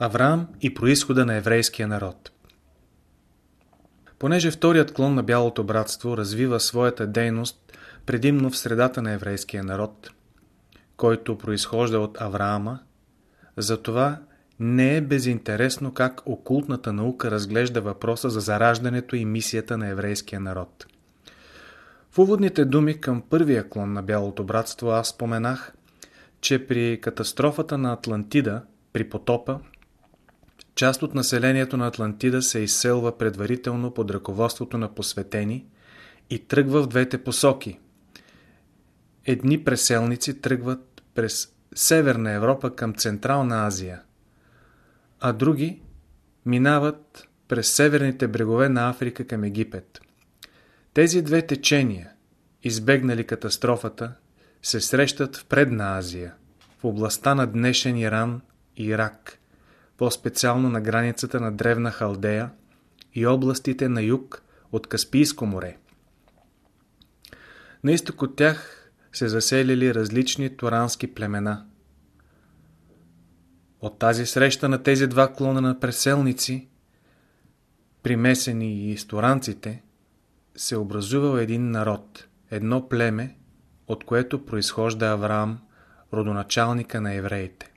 Авраам и происхода на еврейския народ Понеже вторият клон на Бялото братство развива своята дейност предимно в средата на еврейския народ, който произхожда от Авраама, затова не е безинтересно как окултната наука разглежда въпроса за зараждането и мисията на еврейския народ. В уводните думи към първия клон на Бялото братство аз споменах, че при катастрофата на Атлантида, при потопа, част от населението на Атлантида се изселва предварително под ръководството на посветени и тръгва в двете посоки. Едни преселници тръгват през Северна Европа към Централна Азия, а други минават през северните брегове на Африка към Египет. Тези две течения, избегнали катастрофата, се срещат в Предна Азия, в областта на днешен Иран и Ирак, по-специално на границата на Древна Халдея и областите на юг от Каспийско море. На изток от тях се заселили различни турански племена. От тази среща на тези два клона на преселници, примесени и с туранците, се образувал един народ, едно племе, от което произхожда Авраам, родоначалника на евреите.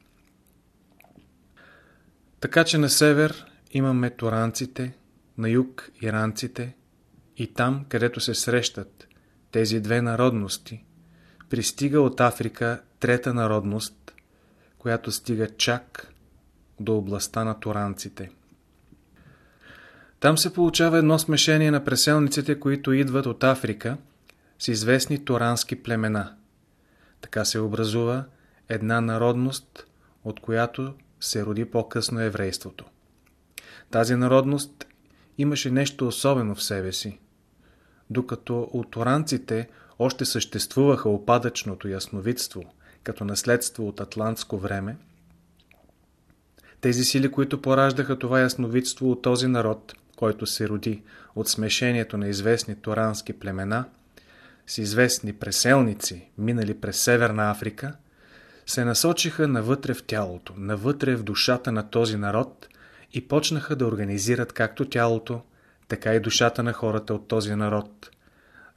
Така че на север имаме туранците, на юг иранците и там, където се срещат тези две народности, пристига от Африка трета народност, която стига чак до областта на туранците. Там се получава едно смешение на преселниците, които идват от Африка с известни турански племена. Така се образува една народност, от която се роди по-късно еврейството. Тази народност имаше нещо особено в себе си. Докато от туранците още съществуваха опадъчното ясновидство, като наследство от атлантско време, тези сили, които пораждаха това ясновидство от този народ, който се роди от смешението на известни турански племена, с известни преселници, минали през Северна Африка, се насочиха навътре в тялото, навътре в душата на този народ и почнаха да организират както тялото, така и душата на хората от този народ,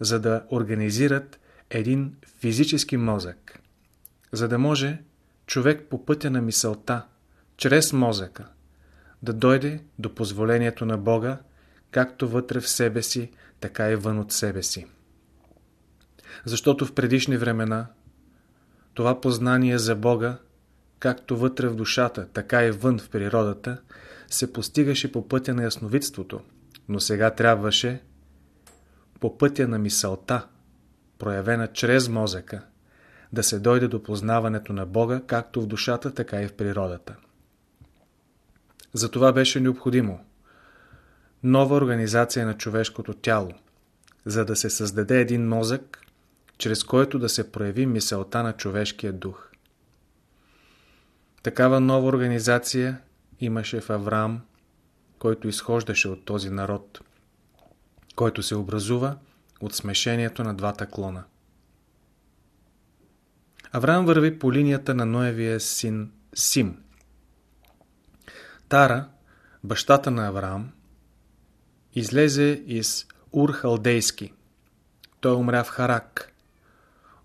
за да организират един физически мозък, за да може човек по пътя на мисълта, чрез мозъка, да дойде до позволението на Бога, както вътре в себе си, така и вън от себе си. Защото в предишни времена това познание за Бога, както вътре в душата, така и вън в природата, се постигаше по пътя на ясновидството, но сега трябваше по пътя на мисълта, проявена чрез мозъка, да се дойде до познаването на Бога, както в душата, така и в природата. За това беше необходимо нова организация на човешкото тяло, за да се създаде един мозък, чрез който да се прояви мисълта на човешкия дух. Такава нова организация имаше в Авраам, който изхождаше от този народ, който се образува от смешението на двата клона. Авраам върви по линията на Ноевия син Сим. Тара, бащата на Авраам, излезе из Ур-Халдейски. Той умря в Харак.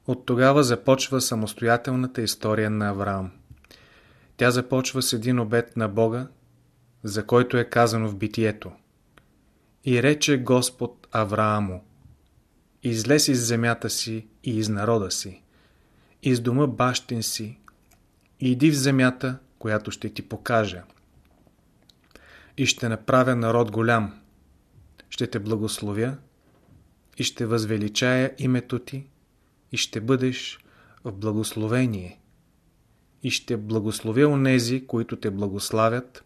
От тогава започва самостоятелната история на Авраам. Тя започва с един обет на Бога, за който е казано в битието. И рече Господ Авраамо, излез из земята си и из народа си, из дома бащин си, и иди в земята, която ще ти покажа. И ще направя народ голям, ще те благословя и ще възвеличая името ти и ще бъдеш в благословение. И ще благословя онези, които те благославят,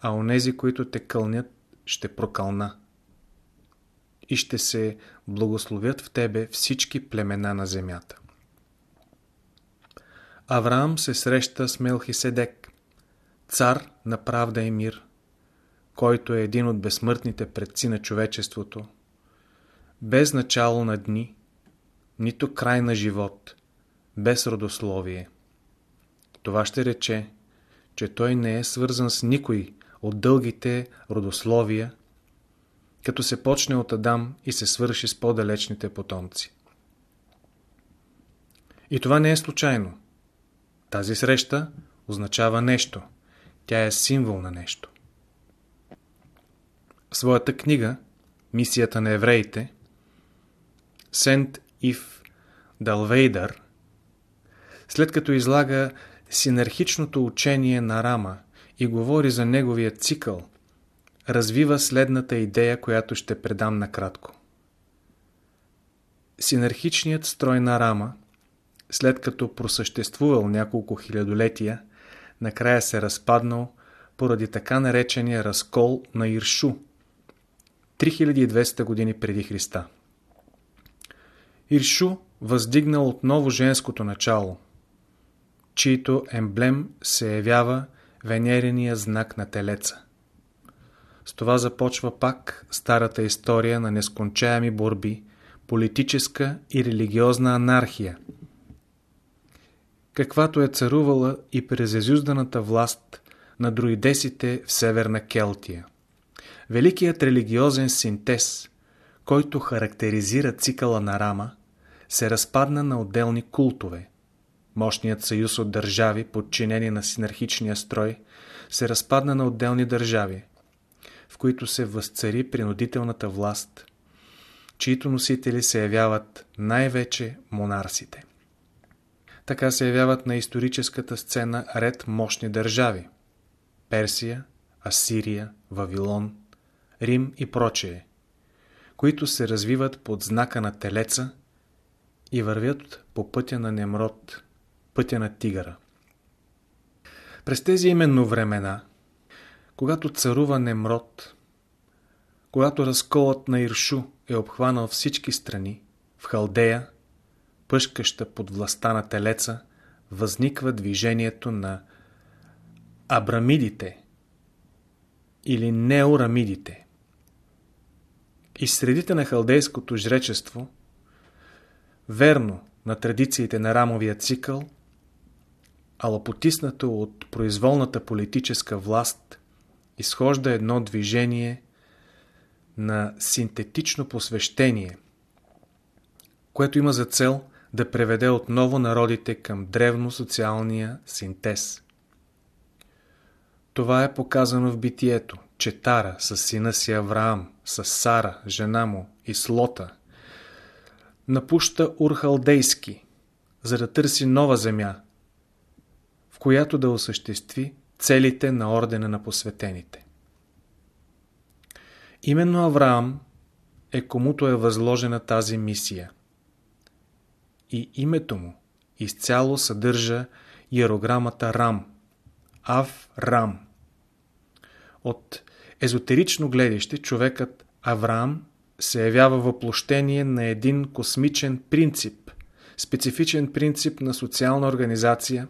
а онези, които те кълнят, ще прокълна. И ще се благословят в тебе всички племена на земята. Авраам се среща с Мелхиседек, цар на правда и мир, който е един от безсмъртните предци на човечеството, без начало на дни, нито край на живот, без родословие. Това ще рече, че той не е свързан с никой от дългите родословия, като се почне от Адам и се свърши с по-далечните потомци. И това не е случайно. Тази среща означава нещо. Тя е символ на нещо. В своята книга Мисията на евреите Сент Ив Далвейдър след като излага синархичното учение на Рама и говори за неговия цикъл, развива следната идея, която ще предам накратко. Синархичният строй на Рама, след като просъществувал няколко хилядолетия, накрая се разпаднал поради така наречения разкол на Иршу 3200 години преди Христа. Иршу въздигнал отново женското начало, чието емблем се явява венерения знак на телеца. С това започва пак старата история на нескончаеми борби, политическа и религиозна анархия, каквато е царувала и през езюзданата власт на друидесите в Северна Келтия. Великият религиозен синтез, който характеризира цикъла на Рама, се разпадна на отделни култове. Мощният съюз от държави, подчинени на синархичния строй, се разпадна на отделни държави, в които се възцари принудителната власт, чието носители се явяват най-вече монарсите. Така се явяват на историческата сцена ред мощни държави – Персия, Асирия, Вавилон, Рим и прочее, които се развиват под знака на Телеца и вървят по пътя на Немрод, пътя на Тигъра. През тези именно времена, когато царува Немрод, когато разколът на Иршу е обхванал всички страни, в Халдея, пъшкаща под властта на Телеца, възниква движението на Абрамидите или Неорамидите. И средите на халдейското жречество – верно на традициите на рамовия цикъл, ала потиснато от произволната политическа власт, изхожда едно движение на синтетично посвещение, което има за цел да преведе отново народите към древно социалния синтез. Това е показано в битието, че Тара с сина си Авраам, с Сара, жена му и Слота – напуща Урхалдейски, за да търси нова земя, в която да осъществи целите на ордена на посветените. Именно Авраам е комуто е възложена тази мисия. И името му изцяло съдържа иерограмата Рам, Ав Рам. От езотерично гледаще човекът Авраам се явява въплощение на един космичен принцип, специфичен принцип на социална организация,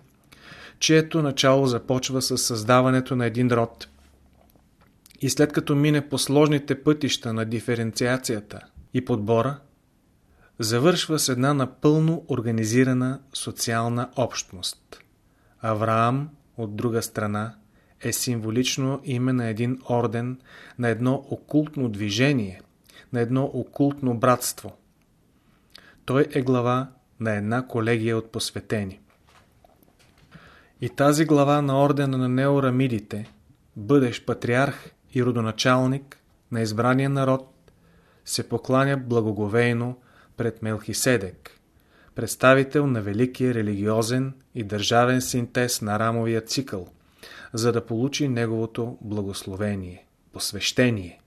чието начало започва с създаването на един род. И след като мине по сложните пътища на диференциацията и подбора, завършва с една напълно организирана социална общност. Авраам, от друга страна, е символично име на един орден, на едно окултно движение – на едно окултно братство. Той е глава на една колегия от посветени. И тази глава на ордена на неорамидите, бъдещ патриарх и родоначалник на избрания народ, се покланя благоговейно пред Мелхиседек, представител на великия религиозен и държавен синтез на рамовия цикъл, за да получи неговото благословение, посвещение.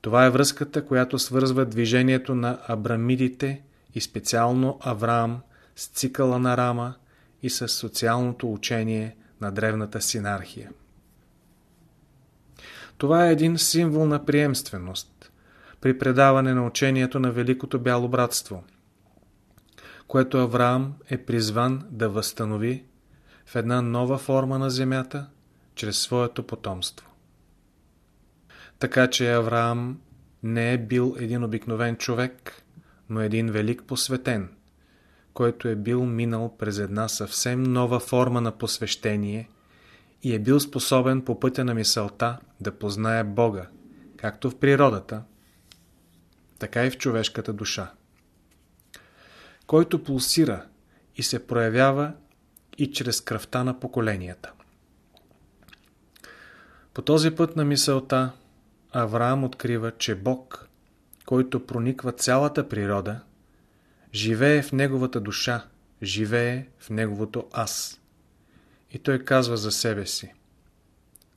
Това е връзката, която свързва движението на Абрамидите и специално Авраам с цикъла на Рама и с социалното учение на древната синархия. Това е един символ на приемственост при предаване на учението на Великото Бяло Братство, което Авраам е призван да възстанови в една нова форма на земята чрез своето потомство. Така че Авраам не е бил един обикновен човек, но един велик посветен, който е бил минал през една съвсем нова форма на посвещение и е бил способен по пътя на мисълта да познае Бога, както в природата, така и в човешката душа, който пулсира и се проявява и чрез кръвта на поколенията. По този път на мисълта Авраам открива, че Бог, който прониква цялата природа, живее в неговата душа, живее в неговото аз. И той казва за себе си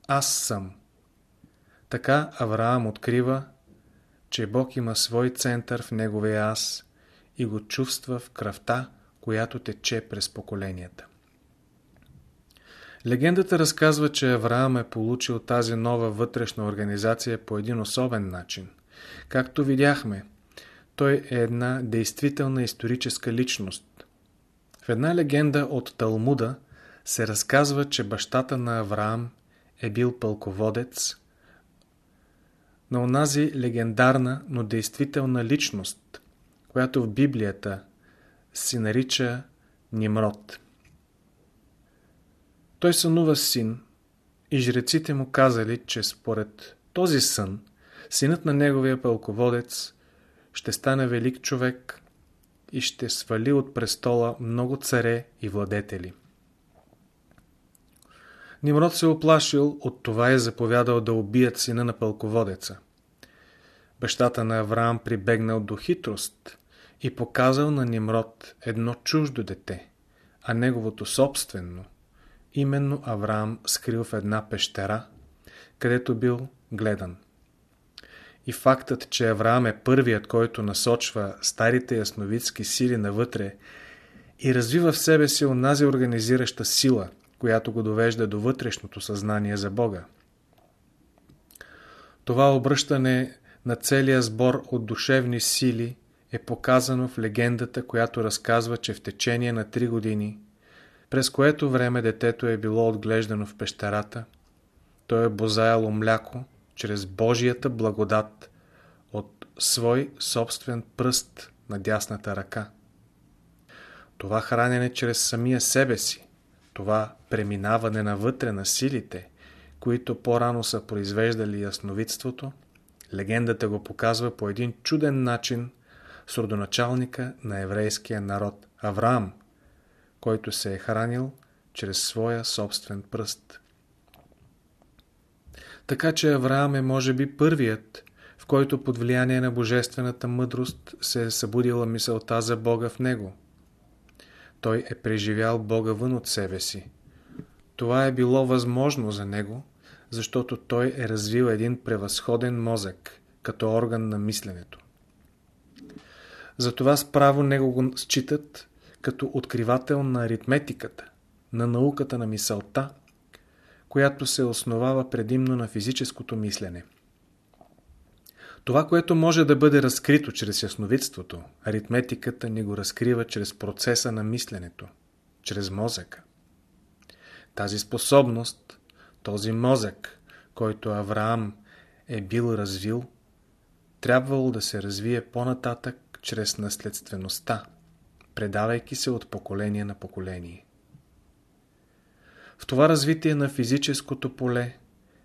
Аз съм. Така Авраам открива, че Бог има свой център в неговия аз и го чувства в кръвта, която тече през поколенията. Легендата разказва, че Авраам е получил тази нова вътрешна организация по един особен начин. Както видяхме, той е една действителна историческа личност. В една легенда от Талмуда се разказва, че бащата на Авраам е бил пълководец на онази легендарна, но действителна личност, която в Библията се нарича Нимрод. Той сънува син и жреците му казали, че според този сън, синът на неговия пълководец ще стане велик човек и ще свали от престола много царе и владетели. Нимрод се оплашил от това и заповядал да убият сина на пълководеца. Бащата на Авраам прибегнал до хитрост и показал на Нимрод едно чуждо дете, а неговото собствено – именно Авраам скрил в една пещера, където бил гледан. И фактът, че Авраам е първият, който насочва старите ясновидски сили навътре и развива в себе си онази организираща сила, която го довежда до вътрешното съзнание за Бога. Това обръщане на целия сбор от душевни сили е показано в легендата, която разказва, че в течение на три години – през което време детето е било отглеждано в пещерата, то е бозаяло мляко чрез Божията благодат от свой собствен пръст на дясната ръка. Това хранене чрез самия себе си, това преминаване навътре на силите, които по-рано са произвеждали ясновидството, легендата го показва по един чуден начин с родоначалника на еврейския народ Авраам, който се е хранил чрез своя собствен пръст. Така че Авраам е може би първият, в който под влияние на божествената мъдрост се е събудила мисълта за Бога в него. Той е преживял Бога вън от себе си. Това е било възможно за него, защото той е развил един превъзходен мозък, като орган на мисленето. Затова справо него го считат като откривател на аритметиката, на науката на мисълта, която се основава предимно на физическото мислене. Това, което може да бъде разкрито чрез ясновидството, аритметиката ни го разкрива чрез процеса на мисленето, чрез мозъка. Тази способност, този мозък, който Авраам е бил развил, трябвало да се развие по-нататък чрез наследствеността, предавайки се от поколение на поколение. В това развитие на физическото поле,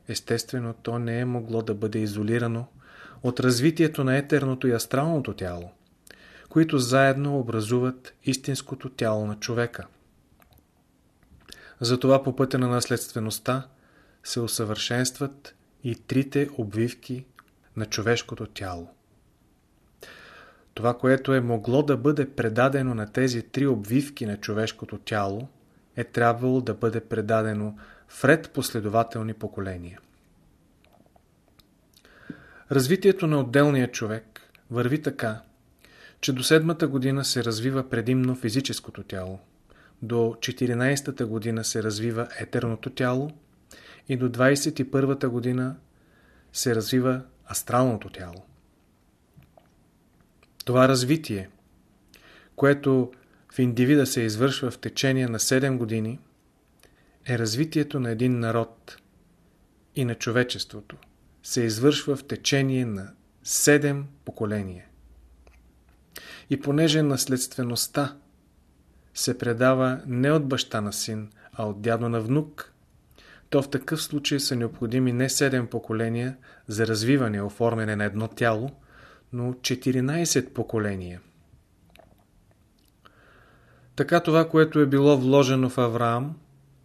естествено, то не е могло да бъде изолирано от развитието на етерното и астралното тяло, които заедно образуват истинското тяло на човека. Затова по пътя на наследствеността се усъвършенстват и трите обвивки на човешкото тяло. Това, което е могло да бъде предадено на тези три обвивки на човешкото тяло, е трябвало да бъде предадено в ред последователни поколения. Развитието на отделния човек върви така, че до седмата година се развива предимно физическото тяло, до 14-та година се развива етерното тяло и до 21-та година се развива астралното тяло. Това развитие, което в индивида се извършва в течение на 7 години, е развитието на един народ и на човечеството се извършва в течение на 7 поколения. И понеже наследствеността се предава не от баща на син, а от дядо на внук, то в такъв случай са необходими не 7 поколения за развиване и оформяне на едно тяло, но 14 поколения. Така това, което е било вложено в Авраам,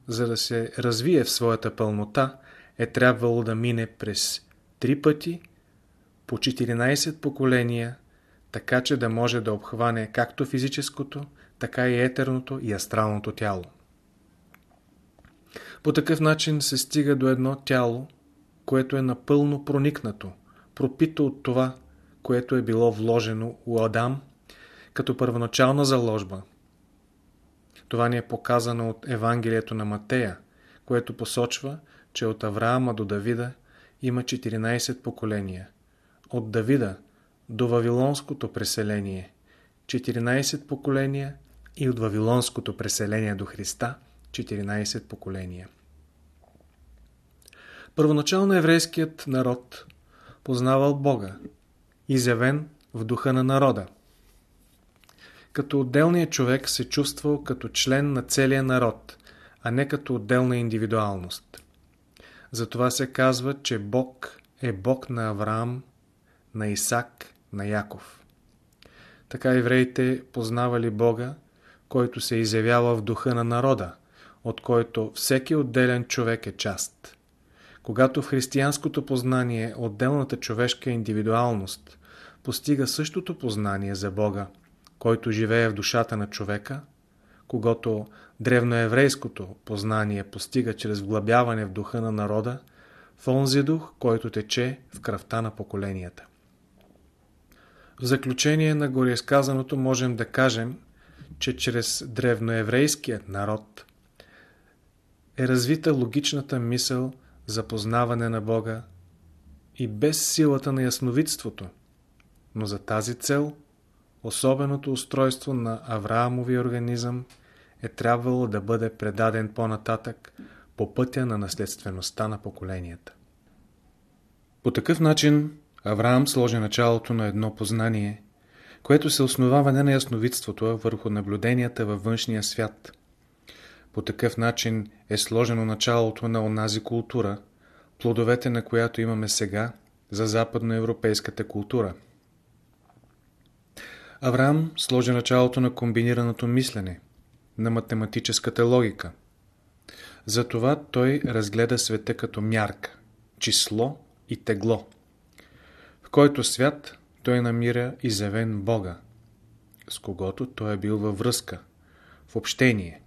за да се развие в своята пълнота, е трябвало да мине през три пъти по 14 поколения, така че да може да обхване както физическото, така и етерното и астралното тяло. По такъв начин се стига до едно тяло, което е напълно проникнато, пропито от това, което е било вложено у Адам като първоначална заложба. Това ни е показано от Евангелието на Матея, което посочва, че от Авраама до Давида има 14 поколения. От Давида до Вавилонското преселение 14 поколения и от Вавилонското преселение до Христа 14 поколения. Първоначално еврейският народ познавал Бога, изявен в духа на народа. Като отделният човек се чувствал като член на целия народ, а не като отделна индивидуалност. Затова се казва, че Бог е Бог на Авраам, на Исак, на Яков. Така евреите познавали Бога, който се изявява в духа на народа, от който всеки отделен човек е част. Когато в християнското познание отделната човешка индивидуалност постига същото познание за Бога, който живее в душата на човека, когато древноеврейското познание постига чрез вглъбяване в духа на народа, в онзи дух, който тече в кръвта на поколенията. В заключение на гореизказаното можем да кажем, че чрез древноеврейският народ е развита логичната мисъл за познаване на Бога и без силата на ясновидството, но за тази цел особеното устройство на Авраамовия организъм е трябвало да бъде предаден по-нататък по пътя на наследствеността на поколенията. По такъв начин Авраам сложи началото на едно познание, което се основава не на ясновидството, а върху наблюденията във външния свят. По такъв начин е сложено началото на онази култура, плодовете на която имаме сега за западноевропейската култура. Авраам сложи началото на комбинираното мислене, на математическата логика. Затова той разгледа света като мярка, число и тегло, в който свят той намира изявен Бога, с когото той е бил във връзка, в общение.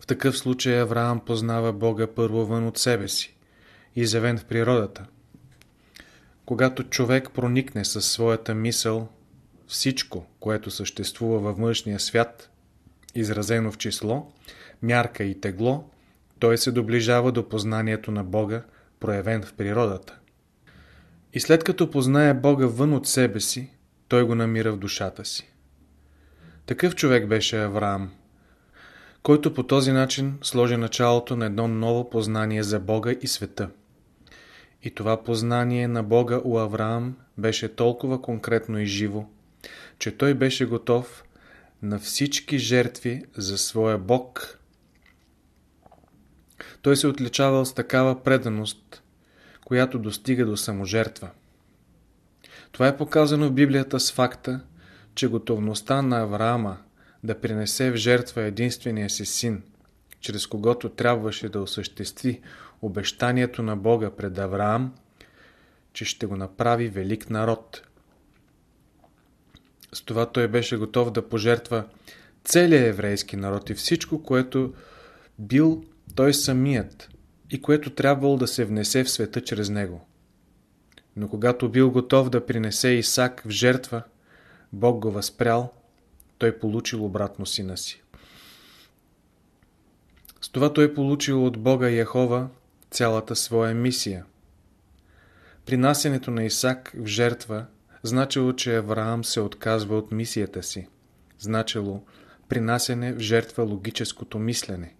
В такъв случай Авраам познава Бога първо вън от себе си, изявен в природата. Когато човек проникне със своята мисъл всичко, което съществува във външния свят, изразено в число, мярка и тегло, той се доближава до познанието на Бога, проявен в природата. И след като познае Бога вън от себе си, той го намира в душата си. Такъв човек беше Авраам, който по този начин сложи началото на едно ново познание за Бога и света. И това познание на Бога у Авраам беше толкова конкретно и живо, че той беше готов на всички жертви за своя Бог. Той се отличавал с такава преданост, която достига до саможертва. Това е показано в Библията с факта, че готовността на Авраама да принесе в жертва единствения си син, чрез когото трябваше да осъществи обещанието на Бога пред Авраам, че ще го направи велик народ. С това той беше готов да пожертва целият еврейски народ и всичко, което бил той самият и което трябвало да се внесе в света чрез него. Но когато бил готов да принесе Исак в жертва, Бог го възпрял, той получил обратно сина си. С това той получил от Бога Яхова цялата своя мисия. Принасянето на Исак в жертва значило, че Авраам се отказва от мисията си. Значило принасяне в жертва логическото мислене,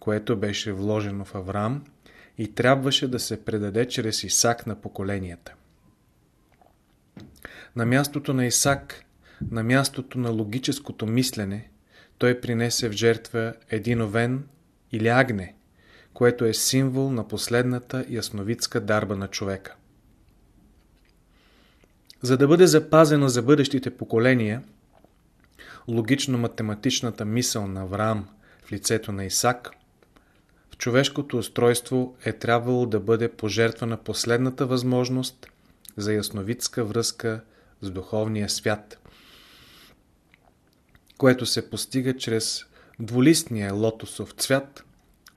което беше вложено в Авраам и трябваше да се предаде чрез Исак на поколенията. На мястото на Исак, на мястото на логическото мислене, той принесе в жертва един овен или агне, което е символ на последната ясновидска дарба на човека. За да бъде запазена за бъдещите поколения, логично-математичната мисъл на Авраам в лицето на Исак, в човешкото устройство е трябвало да бъде пожертвана последната възможност за ясновидска връзка с духовния свят, което се постига чрез двулистния лотосов цвят,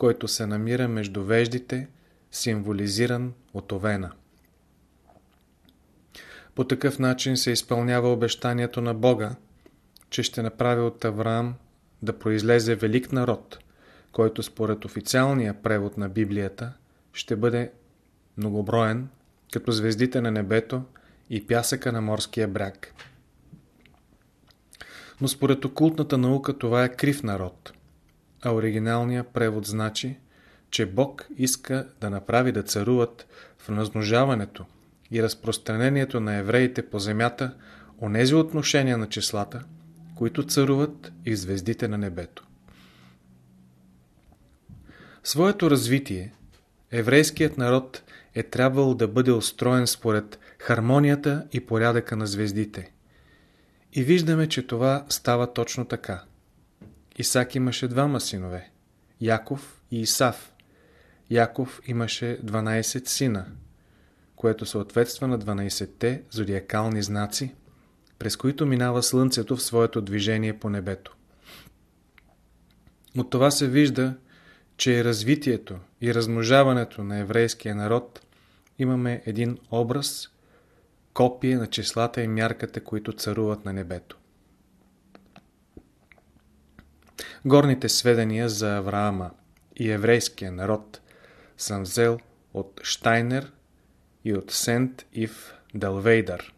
който се намира между веждите, символизиран от овена. По такъв начин се изпълнява обещанието на Бога, че ще направи от Авраам да произлезе велик народ, който според официалния превод на Библията ще бъде многоброен, като звездите на небето и пясъка на морския бряг. Но според окултната наука това е крив народ, а оригиналният превод значи, че Бог иска да направи да царуват в размножаването и разпространението на евреите по земята онези отношения на числата, които царуват и звездите на небето. Своето развитие еврейският народ е трябвало да бъде устроен според хармонията и порядъка на звездите. И виждаме, че това става точно така. Исак имаше двама синове – Яков и Исав. Яков имаше 12 сина, което съответства на 12-те зодиакални знаци, през които минава Слънцето в своето движение по небето. От това се вижда, че развитието и размножаването на еврейския народ имаме един образ, копие на числата и мярката, които царуват на небето. Горните сведения за Авраама и еврейския народ съм взел от Штайнер и от Сент Ив Делвейдър.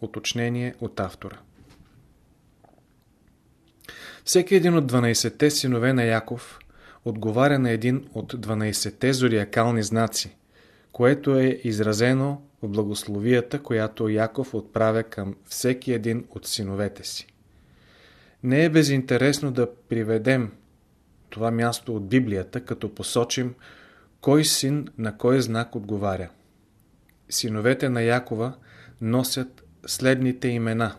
Уточнение от автора. Всеки един от 12-те синове на Яков отговаря на един от 12-те зодиакални знаци, което е изразено в благословията, която Яков отправя към всеки един от синовете си. Не е безинтересно да приведем това място от Библията, като посочим кой син на кой знак отговаря. Синовете на Якова носят следните имена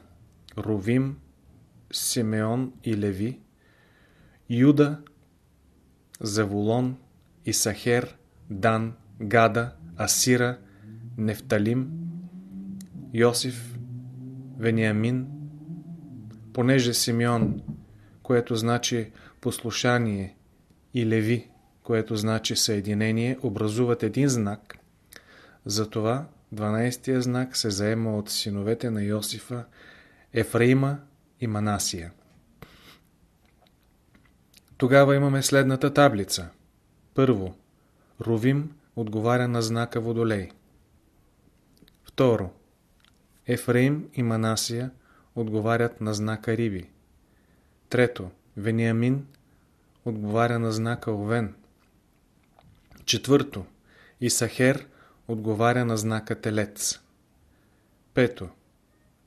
Ровим, Симеон и Леви, Юда, Заволон, Исахер, Дан, Гада, Асира, Нефталим, Йосиф, Вениамин, понеже Симеон, което значи послушание, и Леви, което значи съединение, образуват един знак, затова 12-тия знак се заема от синовете на Йосифа, Ефраима и Манасия. Тогава имаме следната таблица. Първо, Ровим отговаря на знака Водолей. Второ, Ефраим и Манасия отговарят на знака Риби. Трето, Вениамин отговаря на знака Овен. Четвърто, Исахер отговаря на знака Телец. Пето,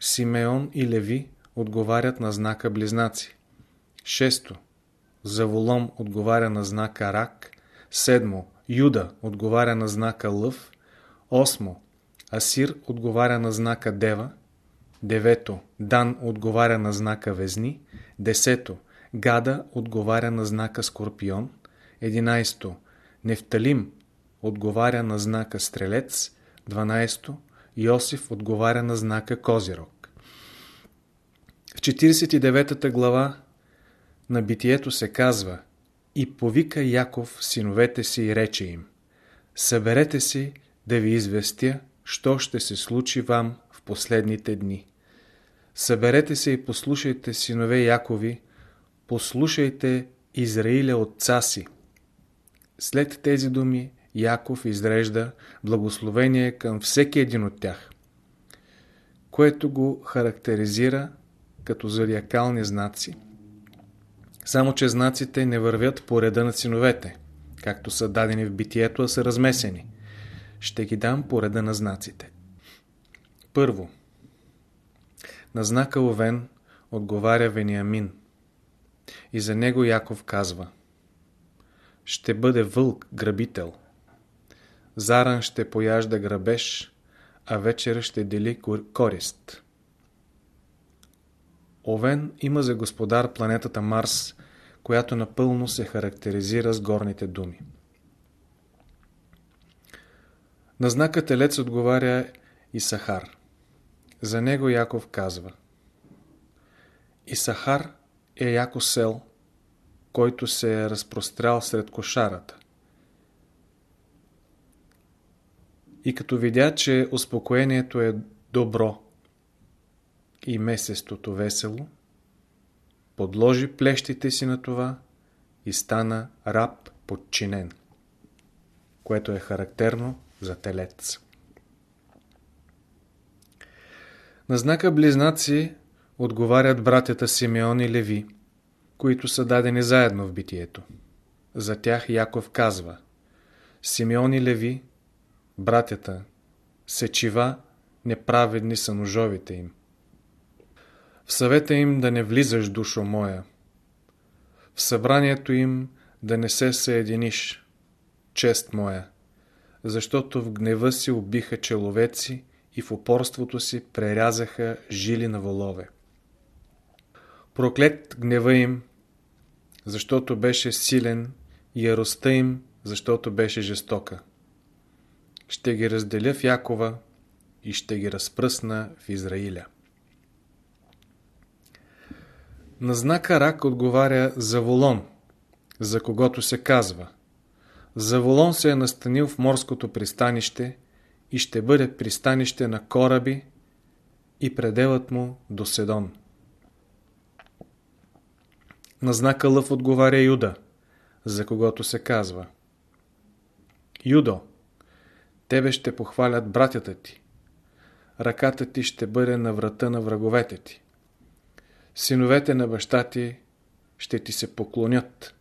Симеон и Леви отговарят на знака Близнаци. Шесто, Заволом отговаря на знака Рак. Седмо, Юда отговаря на знака Лъв. Осмо, Асир отговаря на знака Дева. Девето, Дан отговаря на знака Везни. Десето, Гада отговаря на знака Скорпион. Единайсто, Нефталим отговаря на знака Стрелец. Дванайсто, Йосиф отговаря на знака Козирог. В 49 глава на битието се казва И повика Яков синовете си и рече им Съберете си да ви известя, що ще се случи вам последните дни. Съберете се и послушайте, синове Якови, послушайте Израиля отца си. След тези думи Яков изрежда благословение към всеки един от тях, което го характеризира като зодиакални знаци. Само, че знаците не вървят по реда на синовете, както са дадени в битието, а са размесени. Ще ги дам по реда на знаците. Първо. На знака Овен отговаря Вениамин. И за него Яков казва ще бъде вълк, грабител. Заран ще пояжда грабеж, а вечера ще дели корист. Овен има за господар планетата Марс, която напълно се характеризира с горните думи. На знака Телец отговаря Исахар. За него Яков казва Исахар е яко сел, който се е разпрострял сред кошарата. И като видя, че успокоението е добро и месестото весело, подложи плещите си на това и стана раб подчинен, което е характерно за телец. На знака близнаци отговарят братята Симеон и Леви, които са дадени заедно в битието. За тях Яков казва Симеон и Леви, братята, сечива, неправедни са ножовите им. В съвета им да не влизаш, душо моя. В събранието им да не се съединиш, чест моя, защото в гнева си убиха человеци и в упорството си прерязаха жили на волове. Проклет гнева им, защото беше силен, и яростта им, защото беше жестока. Ще ги разделя в Якова и ще ги разпръсна в Израиля. На знака Рак отговаря Заволон, за когото се казва. Заволон се е настанил в морското пристанище и ще бъде пристанище на кораби и пределът му до Седон. На знака Лъв отговаря Юда, за когото се казва. Юдо, тебе ще похвалят братята ти. Ръката ти ще бъде на врата на враговете ти. Синовете на баща ти ще ти се поклонят.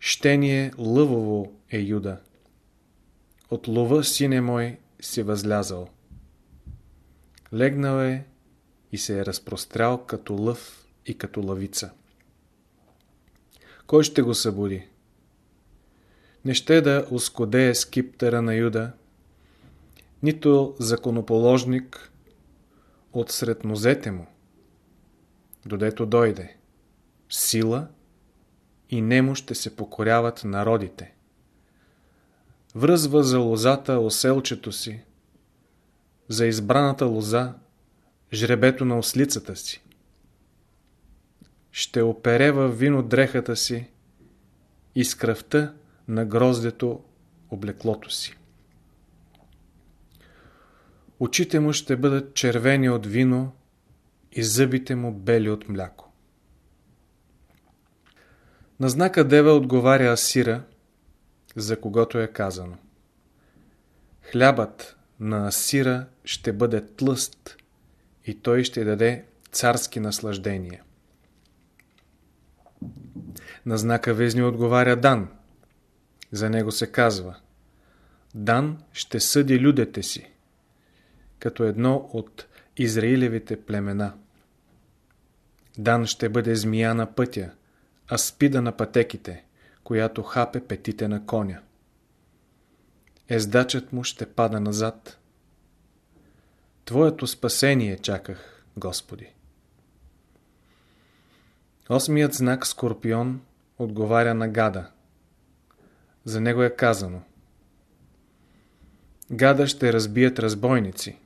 Щение лъвово е Юда. От лова, сине мой, си възлязал. Легнал е и се е разпрострял като лъв и като лавица. Кой ще го събуди? Не ще да ускодее скиптера на Юда, нито законоположник от сред нозете му, додето дойде. Сила и нему ще се покоряват народите. Връзва за лозата оселчето си, за избраната лоза жребето на ослицата си ще опере във вино дрехата си и с кръвта на гроздето облеклото си. Очите му ще бъдат червени от вино и зъбите му бели от мляко. На знака Дева отговаря Асира, за когото е казано. Хлябът на Асира ще бъде тлъст и той ще даде царски наслаждения. На знака Везни отговаря Дан. За него се казва Дан ще съди людете си, като едно от Израилевите племена. Дан ще бъде змия на пътя, а спида на пътеките, която хапе петите на коня. Ездачът му ще пада назад. Твоето спасение чаках, Господи. Осмият знак Скорпион отговаря на Гада. За него е казано Гада ще разбият разбойници,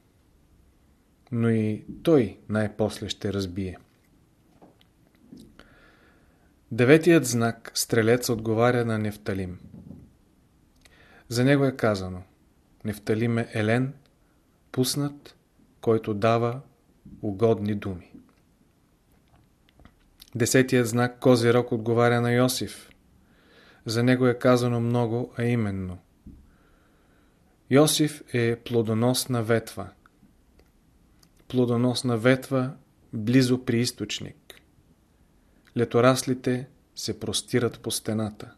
но и той най-после ще разбие. Деветият знак Стрелец отговаря на Нефталим. За него е казано Нефталим е Елен, пуснат, който дава угодни думи. Десетият знак Козирог отговаря на Йосиф. За него е казано много, а именно. Йосиф е плодоносна ветва. Плодоносна ветва близо при източник. Летораслите се простират по стената.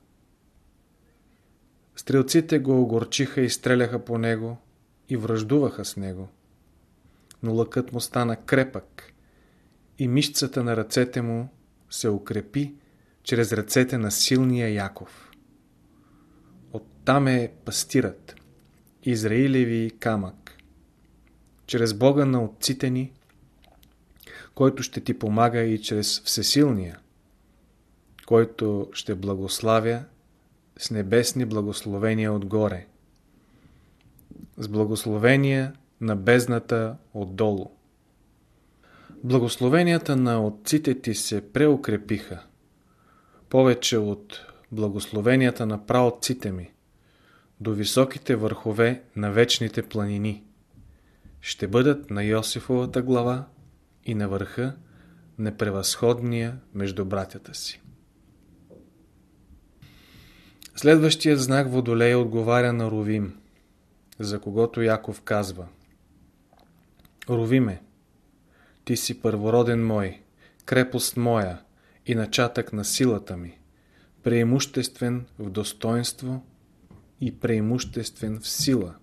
Стрелците го огорчиха и стреляха по него и връждуваха с него. Но лъкът му стана крепък и мишцата на ръцете му се укрепи чрез ръцете на силния Яков. Там е пастирът, Израилеви камък. Чрез Бога на отците ни, който ще ти помага и чрез Всесилния, който ще благославя с небесни благословения отгоре, с благословения на бездната отдолу. Благословенията на отците ти се преукрепиха, повече от благословенията на праотците ми, до високите върхове на вечните планини. Ще бъдат на Йосифовата глава и на върха на превъзходния между братята си. Следващият знак Водолей отговаря на Ровим, за когото Яков казва Ровиме, ти си първороден мой, крепост моя и начатък на силата ми, преимуществен в достоинство и преимуществен в сила.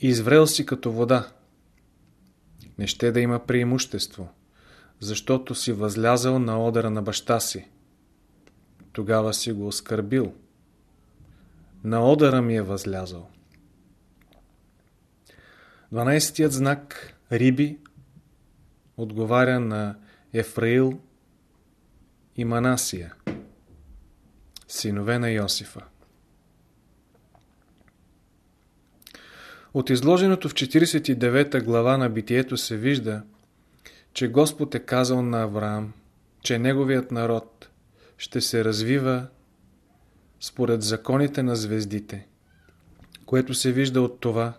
Изврел си като вода. Не ще да има преимущество, защото си възлязал на одъра на баща си. Тогава си го оскърбил. На одъра ми е възлязал. 12 знак Риби отговаря на Ефраил и Манасия, синове на Йосифа. От изложеното в 49 глава на Битието се вижда, че Господ е казал на Авраам, че неговият народ ще се развива според законите на звездите, което се вижда от това,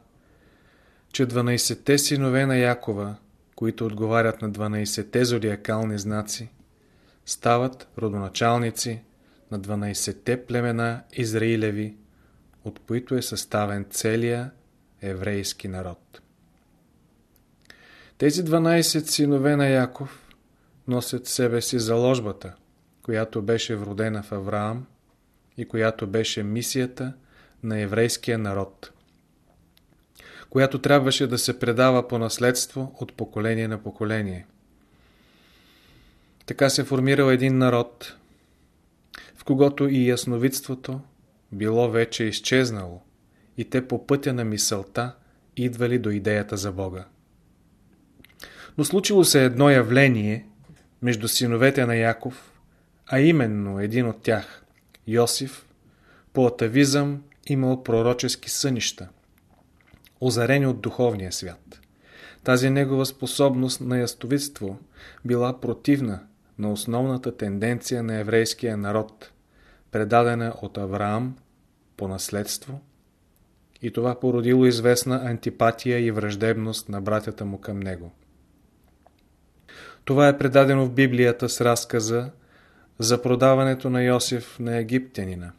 че 12-те синове на Якова, които отговарят на 12-те зодиакални знаци, стават родоначалници на 12-те племена Израилеви, от които е съставен целия еврейски народ. Тези 12 синове на Яков носят себе си заложбата, която беше вродена в Авраам и която беше мисията на еврейския народ, която трябваше да се предава по наследство от поколение на поколение. Така се формирал един народ, в когото и ясновидството било вече изчезнало, и те по пътя на мисълта идвали до идеята за Бога. Но случило се едно явление между синовете на Яков, а именно един от тях, Йосиф, по атавизъм имал пророчески сънища, озарени от духовния свят. Тази негова способност на ястовидство била противна на основната тенденция на еврейския народ, предадена от Авраам по наследство и това породило известна антипатия и враждебност на братята му към него. Това е предадено в Библията с разказа за продаването на Йосиф на египтянина.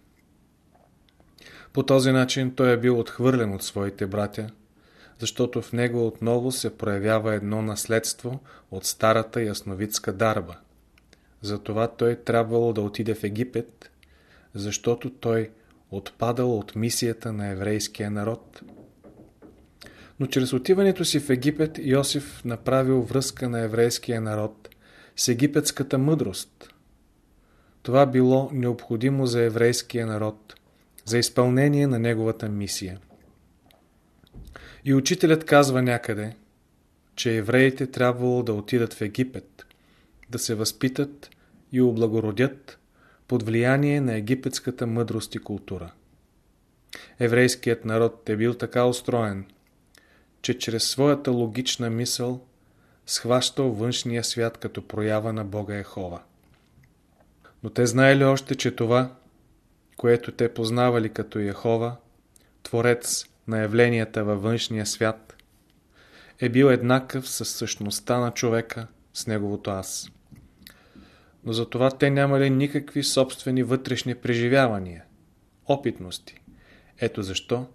По този начин той е бил отхвърлен от своите братя, защото в него отново се проявява едно наследство от старата ясновидска дарба. Затова той трябвало да отиде в Египет, защото той отпадал от мисията на еврейския народ. Но чрез отиването си в Египет Йосиф направил връзка на еврейския народ с египетската мъдрост. Това било необходимо за еврейския народ, за изпълнение на неговата мисия. И учителят казва някъде, че евреите трябвало да отидат в Египет, да се възпитат и облагородят под влияние на египетската мъдрост и култура. Еврейският народ е бил така устроен, че чрез своята логична мисъл схващал външния свят като проява на Бога Ехова. Но те знаели още, че това, което те познавали като Ехова, Творец на явленията във външния свят, е бил еднакъв със същността на човека с неговото аз но за това те нямали никакви собствени вътрешни преживявания, опитности. Ето защо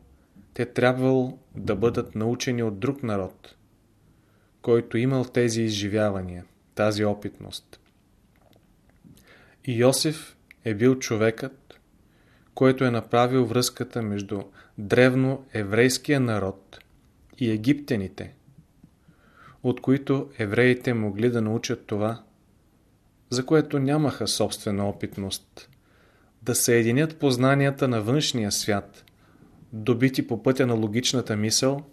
те трябвало да бъдат научени от друг народ, който имал тези изживявания, тази опитност. Йосиф е бил човекът, който е направил връзката между древно еврейския народ и египтяните, от които евреите могли да научат това, за което нямаха собствена опитност, да съединят познанията на външния свят, добити по пътя на логичната мисъл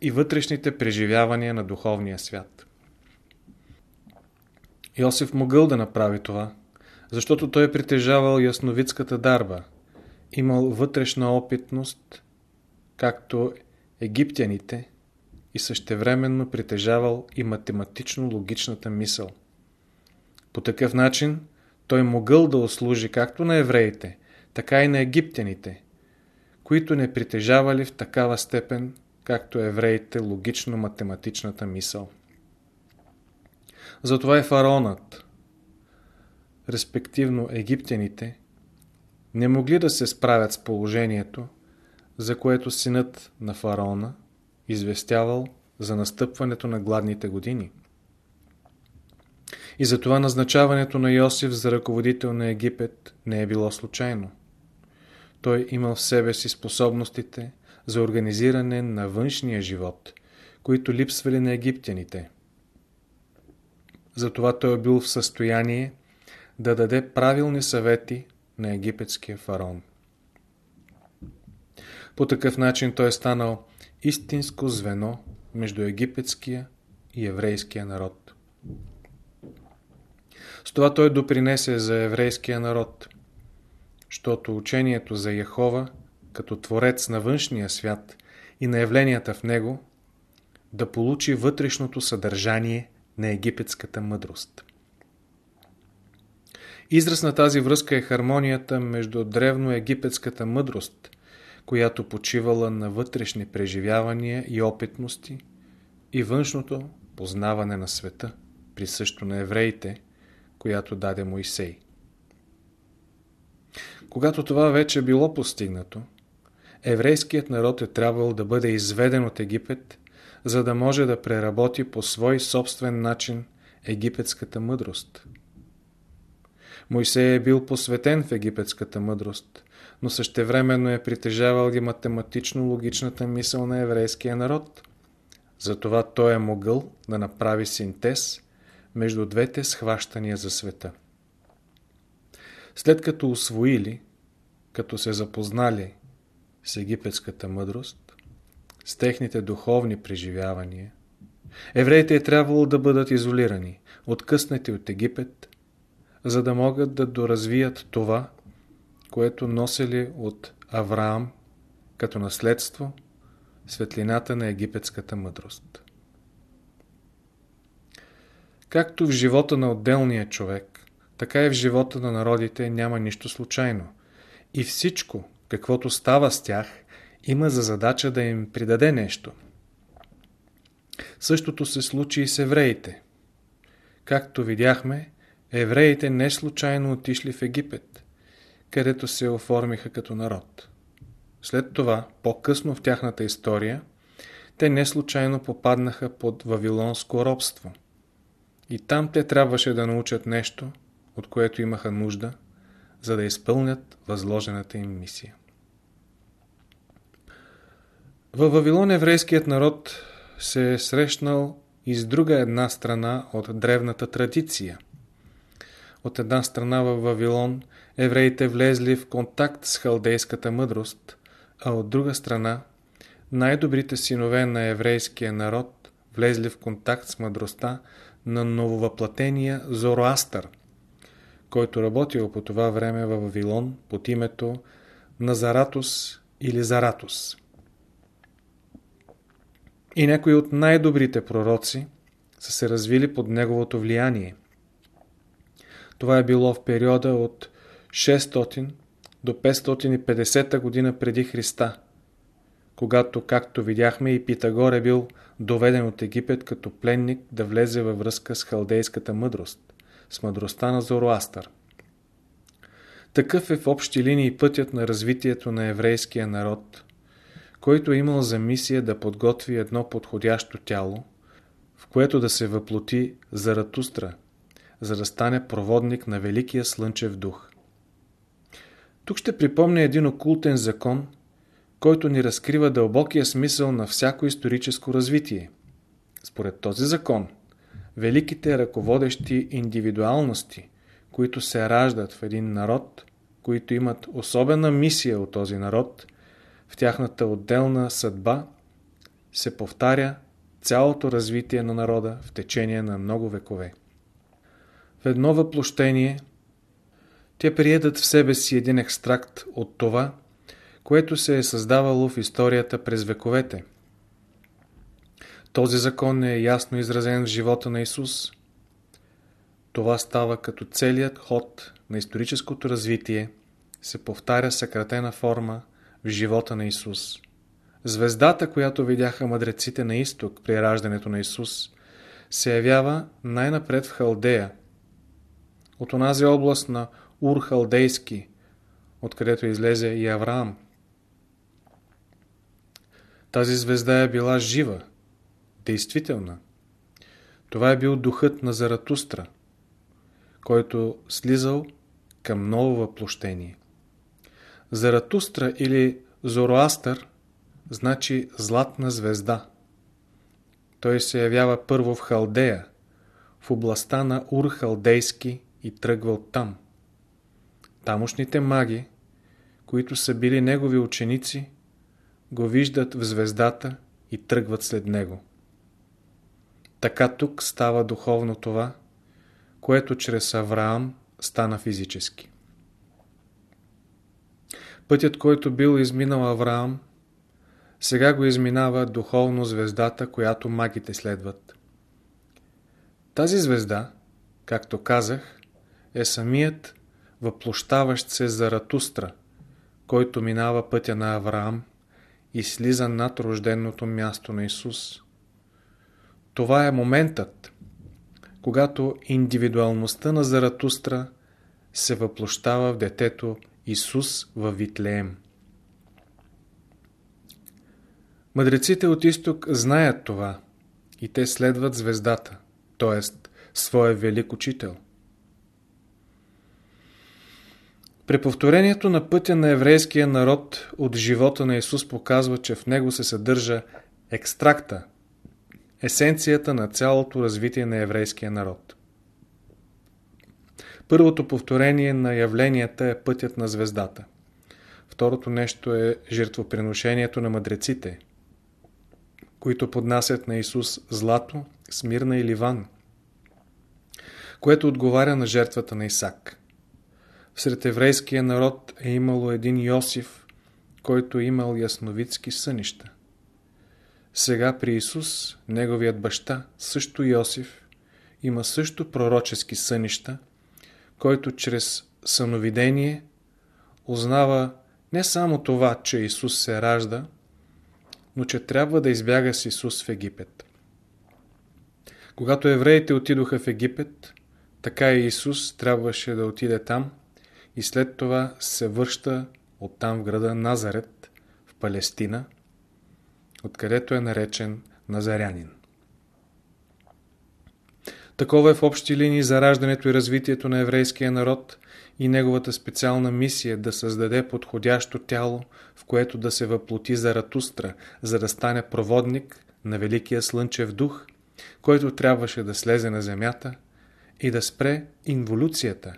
и вътрешните преживявания на духовния свят. Йосиф могъл да направи това, защото той е притежавал ясновидската дарба, имал вътрешна опитност, както египтяните, и същевременно притежавал и математично-логичната мисъл. По такъв начин той могъл да услужи както на евреите, така и на египтяните, които не притежавали в такава степен, както евреите, логично-математичната мисъл. Затова и фараонът, респективно египтяните, не могли да се справят с положението, за което синът на фараона известявал за настъпването на гладните години. И затова назначаването на Йосиф за ръководител на Египет не е било случайно. Той имал в себе си способностите за организиране на външния живот, които липсвали на египтяните. Затова той е бил в състояние да даде правилни съвети на египетския фараон. По такъв начин той е станал истинско звено между египетския и еврейския народ. С това той допринесе за еврейския народ, защото учението за Яхова като творец на външния свят и на явленията в него да получи вътрешното съдържание на египетската мъдрост. Израз на тази връзка е хармонията между древно-египетската мъдрост, която почивала на вътрешни преживявания и опитности, и външното познаване на света, присъщо на евреите, която даде Моисей. Когато това вече било постигнато, еврейският народ е трябвал да бъде изведен от Египет, за да може да преработи по свой собствен начин египетската мъдрост. Мойсей е бил посветен в египетската мъдрост, но същевременно е притежавал и математично-логичната мисъл на еврейския народ. Затова той е могъл да направи синтез между двете схващания за света. След като освоили, като се запознали с египетската мъдрост, с техните духовни преживявания, евреите е трябвало да бъдат изолирани, откъснати от Египет, за да могат да доразвият това, което носили от Авраам като наследство светлината на египетската мъдрост. Както в живота на отделния човек, така и в живота на народите няма нищо случайно. И всичко, каквото става с тях, има за задача да им придаде нещо. Същото се случи и с евреите. Както видяхме, евреите не случайно отишли в Египет, където се оформиха като народ. След това, по-късно в тяхната история, те не случайно попаднаха под вавилонско робство. И там те трябваше да научат нещо, от което имаха нужда, за да изпълнят възложената им мисия. Във Вавилон еврейският народ се е срещнал и с друга една страна от древната традиция. От една страна във Вавилон евреите влезли в контакт с халдейската мъдрост, а от друга страна най-добрите синове на еврейския народ влезли в контакт с мъдростта на нововъплатения Зороастър, който работил по това време във Вавилон под името Назаратус или Заратус. И някои от най-добрите пророци са се развили под неговото влияние. Това е било в периода от 600 до 550 година преди Христа, когато, както видяхме, и Питагор е бил доведен от Египет като пленник да влезе във връзка с халдейската мъдрост, с мъдростта на Зороастър. Такъв е в общи линии пътят на развитието на еврейския народ, който е имал за мисия да подготви едно подходящо тяло, в което да се въплоти Заратустра, за да стане проводник на Великия Слънчев Дух. Тук ще припомня един окултен закон, който ни разкрива дълбокия смисъл на всяко историческо развитие. Според този закон, великите ръководещи индивидуалности, които се раждат в един народ, които имат особена мисия от този народ, в тяхната отделна съдба се повтаря цялото развитие на народа в течение на много векове. В едно въплощение те приедат в себе си един екстракт от това, което се е създавало в историята през вековете. Този закон е ясно изразен в живота на Исус. Това става като целият ход на историческото развитие се повтаря съкратена форма в живота на Исус. Звездата, която видяха мъдреците на изток при раждането на Исус, се явява най-напред в Халдея, от онази област на Ур-Халдейски, откъдето излезе и Авраам. Тази звезда е била жива, действителна. Това е бил духът на Заратустра, който слизал към ново въплощение. Заратустра или Зороастър значи златна звезда. Той се явява първо в Халдея, в областта на Ур-Халдейски и тръгва оттам. Тамошните маги, които са били негови ученици, го виждат в звездата и тръгват след него. Така тук става духовно това, което чрез Авраам стана физически. Пътят, който бил изминал Авраам, сега го изминава духовно звездата, която магите следват. Тази звезда, както казах, е самият въплощаващ се Заратустра, който минава пътя на Авраам и слиза над рожденото място на Исус. Това е моментът, когато индивидуалността на Заратустра се въплощава в детето Исус във Витлеем. Мъдреците от изток знаят това и те следват звездата, т.е. своя велик учител. При повторението на пътя на еврейския народ от живота на Исус показва, че в него се съдържа екстракта, есенцията на цялото развитие на еврейския народ. Първото повторение на явленията е пътят на звездата. Второто нещо е жертвоприношението на мъдреците, които поднасят на Исус злато, смирна и ливан, което отговаря на жертвата на Исак. Сред еврейския народ е имало един Йосиф, който е имал ясновидски сънища. Сега при Исус, неговият баща, също Йосиф, има също пророчески сънища, който чрез съновидение узнава не само това, че Исус се ражда, но че трябва да избяга с Исус в Египет. Когато евреите отидоха в Египет, така и Исус трябваше да отиде там и след това се връща оттам в града Назарет в Палестина, откъдето е наречен Назарянин. Такова е в общи линии зараждането и развитието на еврейския народ и неговата специална мисия да създаде подходящо тяло, в което да се въплоти Заратустра, за да стане проводник на Великия Слънчев дух, който трябваше да слезе на земята и да спре инволюцията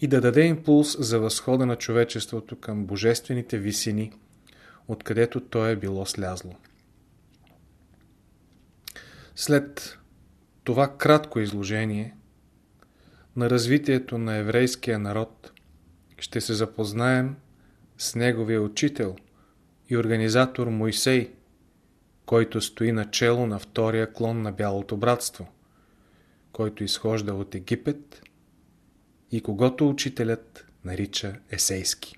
и да даде импулс за възхода на човечеството към божествените висини, откъдето то е било слязло. След това кратко изложение на развитието на еврейския народ ще се запознаем с неговия учител и организатор Мойсей, който стои начело на втория клон на Бялото братство, който изхожда от Египет и когато учителят нарича Есейски.